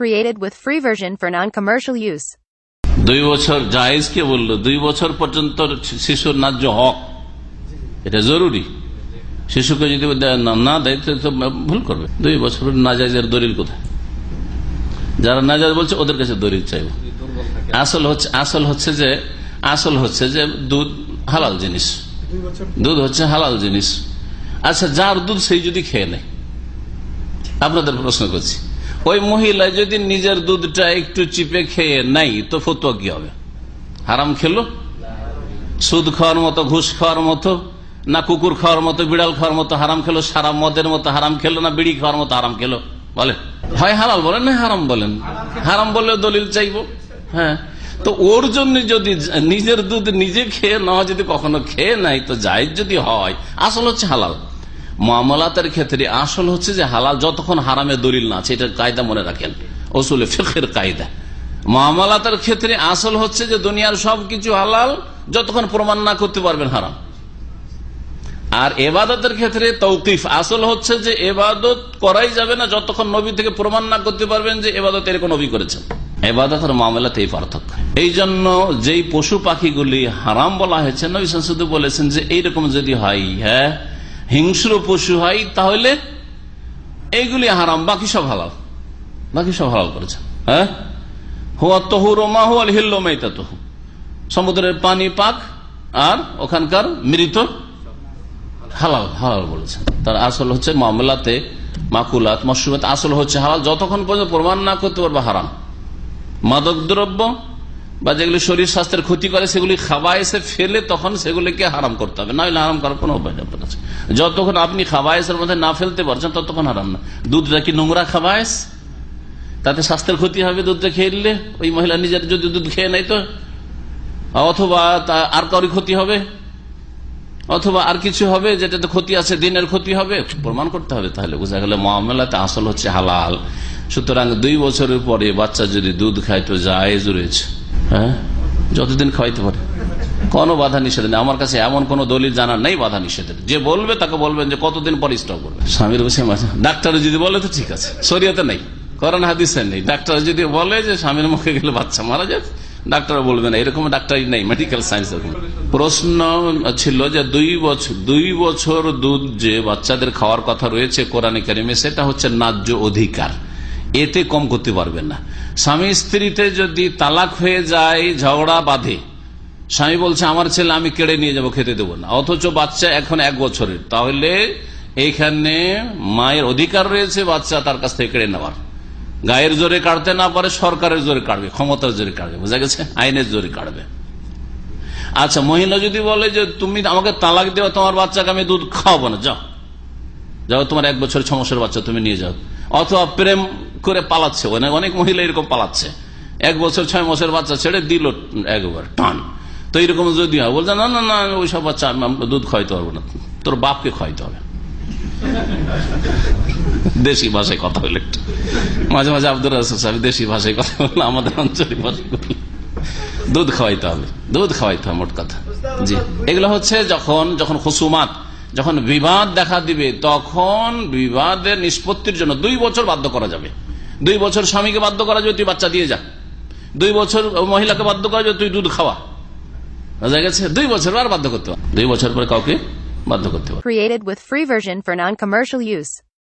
Created with free version for non-commercial use. দুই বছর জায়েজ কে বলল, দুই বছর পর্যন্ত শিশুর ন্যায্য হক। এটা জরুরি। শিশুকে যদি না- দেয়, তো ভুল করবে। দুই বছর নাজাইজের দলিল কোথায়? যারা নাজাজ বলছে, ওদের কাছে দলিল চাইব। আসল হচ্ছে আসল হচ্ছে যে, আসল হচ্ছে যে দুধ হালাল জিনিস। দুধ হচ্ছে হালাল জিনিস। আচ্ছা যার দুধ সেই যদি খেয়ে নেয়, আপনাদের প্রশ্ন করছি। ওই মহিলা যদি নিজের দুধটা একটু চিপে খেয়ে নাই তো ফতুয়া কি হবে? হারাম খেলো? সুদ খাওয়ার মতো, ঘুষ খাওয়ার মতো, না কুকুর খাওয়ার মতো, বিড়াল খাওয়ার মতো হারাম খেলো? সারা মদের মতো হারাম খেলো, না বিড়ি খাওয়ার মতো হারাম খেলো? বলে হয় হালাল বলেন না হারাম বলেন? হারাম বললে দলিল চাইব। হ্যাঁ। তো ওর জন্য যদি নিজের দুধ নিজে খেয়ে নেওয়া যদি কখনো খেয়ে নাই তো যাই যদি হয়, আসল হচ্ছে হালাল। মামলাতের ক্ষেত্রে আসল হচ্ছে যে হালাল যতক্ষণ হারামে দলিল না আছে, এটা কায়দা মনে রাখেন। ওসুলে ফিখের কায়দা। মামলাতের ক্ষেত্রে আসল হচ্ছে যে দুনিয়ার সবকিছু হালাল, যতক্ষণ প্রমাণ না করতে পারবেন হারাম। আর এবাদতের ক্ষেত্রে তৌকিফ। আসল হচ্ছে যে এবাদত করাই যাবে না যতক্ষণ নবী থেকে প্রমাণ না করতে পারবেন যে এবাদত এরকম নবী করেছেন। এবাদতের মামলাতে এই পার্থক্য। এই জন্য যেই পশু পাখিগুলি হারাম বলা হয়েছে, নবী শুধু বলেছেন যে এইরকম যদি হয় হ্যাঁ হিংস্র পশু হয়, তাহলে এইগুলি হারাম, বাকি সব হালাল। বাকি সব হালাল করেছেন। হ্যাঁ? হুয়া তহুর মা তহু সমুদ্রের পানি পাক আর ওখানকার মৃত হালাল হালাল বলেছেন। তার আসল হচ্ছে মামলাতে মাকুলাত মশুবাত আসল হচ্ছে হালাল, যতক্ষণ পর্যন্ত প্রমাণ না করতে পারবে হারাম। মাদক দ্রব্য বা যেগুলি শরীর স্বাস্থ্যের ক্ষতি করে, সেগুলি খাওয়া এসে ফেলে তখন সেগুলিকে হারাম করতে হবে। না হলে হারাম করার কোনো উপায় আপনার কাছে। যতক্ষণ আপনি খাবায়েসের মধ্যে না ফেলতে পারছেন, ততক্ষণ হারাম না। দুধটা কি নোংরা খাবায়েস তাতে স্বাস্থ্যের ক্ষতি হবে দুধটা খেয়ে নিলে? ওই মহিলা নিজের যদি দুধ খেয়ে নেয় তো? অথবা তা- আর কারোর ক্ষতি হবে? অথবা আর কিছু হবে যেটাতে ক্ষতি আছে, দিনের ক্ষতি হবে? প্রমাণ করতে হবে তাহলে। বোঝা গেল মামলাতে আসল হচ্ছে হালাল। সুতরাং দুই বছরের পরে বাচ্চা যদি দুধ খায় তো জায়েজ রয়েছে হ্যাঁ? যতদিন খাওয়াইতে পারে। কোনো বাধা নিষেধ নেই। আমার কাছে এমন কোন দলিল জানার নেই বাধা নিষেধের। যে বলবে তাকে বলবেন যে কতদিন পর স্টপ করবে। স্বামীর বসে ডাক্তার যদি বলে তো ঠিক আছে। শরীয়তে নেই। করোনা হাদিসে নেই। ডাক্তার যদি বলে যে স্বামীর মুখে গেলে বাচ্চা মারা যায় ডাক্তার বলবে না। এরকম ডাক্তারই নেই। মেডিকেল সায়েন্স এরকম। প্রশ্ন ছিল যে দুই বছর দুই বছর দুধ যে বাচ্চাদের খাওয়ার কথা রয়েছে কোরআনে কারিমে, সেটা হচ্ছে ন্যায্য অধিকার। এতে কম করতে পারবেন না। স্বামী স্ত্রীতে যদি তালাক হয়ে যায়, ঝগড়া বাঁধে, স্বামী বলছে, আমার ছেলে, আমি কেড়ে নিয়ে যাব, খেতে দেবো না। অথচ বাচ্চা এখন এক বছরের। তাহলে এইখানে মায়ের অধিকার রয়েছে বাচ্চা তার কাছ থেকে কেড়ে নেওয়ার। গায়ের জোরে কাটতে না পারে, সরকারের জোরে কাটবে, ক্ষমতার জোরে কাটবে, বোঝা গেছে? আইনের জোরে কাটবে। আচ্ছা মহিলা যদি বলে যে, তুমি আমাকে তালাক দেওয়া তোমার বাচ্চাকে আমি দুধ খাওয়াবো না, যাও। যাও, তোমার এক বছর ছ মাসের বাচ্চা তুমি নিয়ে যাও। অথবা প্রেম করে পালাচ্ছে। অনেক মহিলা এরকম পালাচ্ছে। এক বছর, ছয় মাসের বাচ্চা ছেড়ে দিল একবার, টান। তো এরকম যদি হয়, বলছে, না না না ওই সব বাচ্চা আমি দুধ খাওয়াইতে পারব না। তোর বাপকে খাওয়াইতে হবে। দেশি ভাষায় কথা একটু। মাঝে মাঝে আব্দুল রাসুল সাহেব দেশি ভাষায় কথা বলল আমাদের আঞ্চলিক ভাষায় দুধ খাওয়াইতে হবে। দুধ খাওয়াইতে হবে, মোট কথা। জি। এগুলো হচ্ছে যখন যখন খুসুমাত, যখন বিবাদ দেখা দিবে, তখন বিবাদের নিষ্পত্তির জন্য দুই বছর বাধ্য করা যাবে। দুই বছর স্বামীকে বাধ্য করা যাবে তুই বাচ্চা দিয়ে যা। দুই বছর মহিলাকে বাধ্য করা যাবে তুই দুধ খাওয়া। বোঝা গেছে? দুই বছর আর বাধ্য করতে হবে। দুই বছর পরে কাউকে বাধ্য করতে হবে।